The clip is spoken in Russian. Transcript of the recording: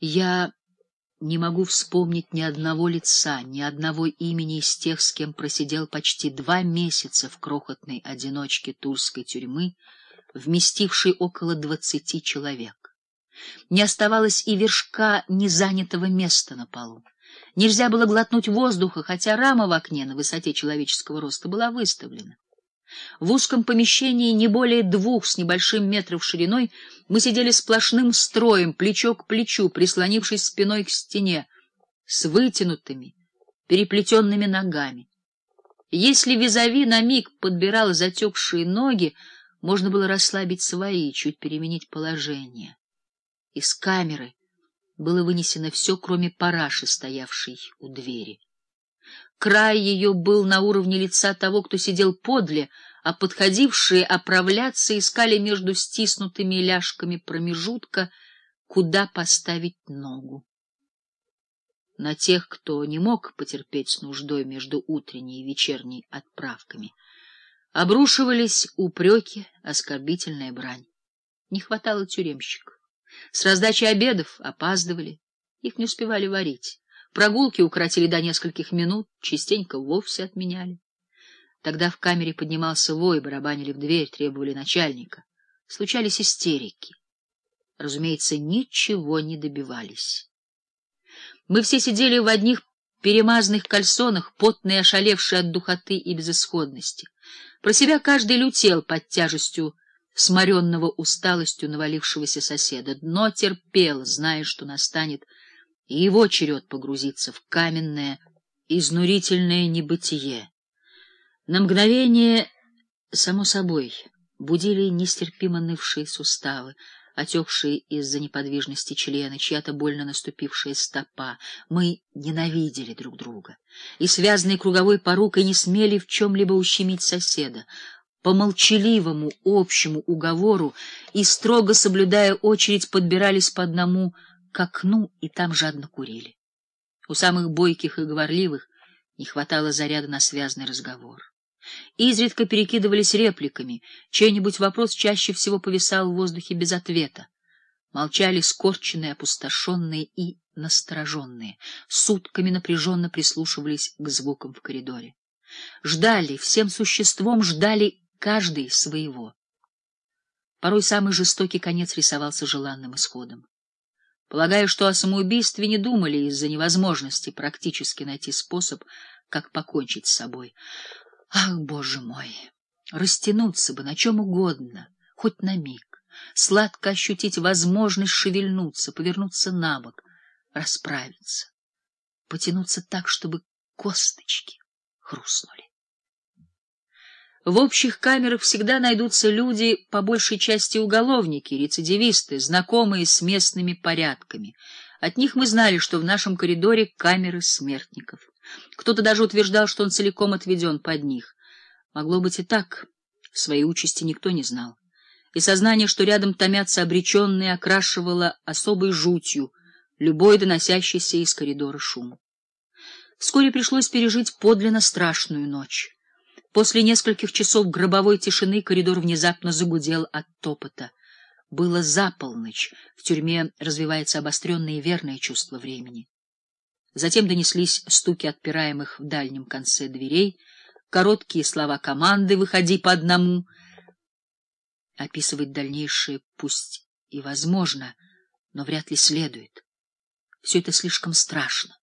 Я не могу вспомнить ни одного лица, ни одного имени из тех, с кем просидел почти два месяца в крохотной одиночке тульской тюрьмы, вместившей около двадцати человек. Не оставалось и вершка незанятого места на полу. Нельзя было глотнуть воздуха, хотя рама в окне на высоте человеческого роста была выставлена. В узком помещении не более двух с небольшим метров шириной мы сидели сплошным строем, плечо к плечу, прислонившись спиной к стене, с вытянутыми, переплетенными ногами. Если визави на миг подбирал затекшие ноги, можно было расслабить свои, чуть переменить положение. Из камеры было вынесено все, кроме параши, стоявшей у двери. Край ее был на уровне лица того, кто сидел подле, а подходившие оправляться искали между стиснутыми ляжками промежутка, куда поставить ногу. На тех, кто не мог потерпеть с нуждой между утренней и вечерней отправками, обрушивались упреки, оскорбительная брань. Не хватало тюремщиков. С раздачи обедов опаздывали, их не успевали варить. Прогулки укоротили до нескольких минут, частенько вовсе отменяли. Тогда в камере поднимался вой, барабанили в дверь, требовали начальника. Случались истерики. Разумеется, ничего не добивались. Мы все сидели в одних перемазанных кальсонах, потные, ошалевшие от духоты и безысходности. Про себя каждый лютел под тяжестью сморенного усталостью навалившегося соседа, но терпел, зная, что настанет и его черед погрузиться в каменное, изнурительное небытие. На мгновение, само собой, будили нестерпимо нывшие суставы, отекшие из-за неподвижности члена, чья-то больно наступившая стопа. Мы ненавидели друг друга и, связанные круговой порукой, не смели в чем-либо ущемить соседа. По молчаливому общему уговору и, строго соблюдая очередь, подбирались по одному к окну и там жадно курили. У самых бойких и говорливых не хватало заряда на связный разговор. Изредка перекидывались репликами, чей-нибудь вопрос чаще всего повисал в воздухе без ответа. Молчали скорченные, опустошенные и настороженные, сутками напряженно прислушивались к звукам в коридоре. Ждали, всем существом ждали каждый своего. Порой самый жестокий конец рисовался желанным исходом. Полагаю, что о самоубийстве не думали из-за невозможности практически найти способ, как покончить с собой. Ах, Боже мой! Растянуться бы на чем угодно, хоть на миг, сладко ощутить возможность шевельнуться, повернуться на бок, расправиться, потянуться так, чтобы косточки хрустнули. В общих камерах всегда найдутся люди, по большей части уголовники, рецидивисты, знакомые с местными порядками. От них мы знали, что в нашем коридоре камеры смертников. Кто-то даже утверждал, что он целиком отведен под них. Могло быть и так. Своей участи никто не знал. И сознание, что рядом томятся обреченные, окрашивало особой жутью любой доносящийся из коридора шум. Вскоре пришлось пережить подлинно страшную ночь. После нескольких часов гробовой тишины коридор внезапно загудел от топота. Было за полночь, в тюрьме развивается обостренное и верное чувство времени. Затем донеслись стуки отпираемых в дальнем конце дверей, короткие слова команды «выходи по одному». Описывать дальнейшее пусть и возможно, но вряд ли следует. Все это слишком страшно.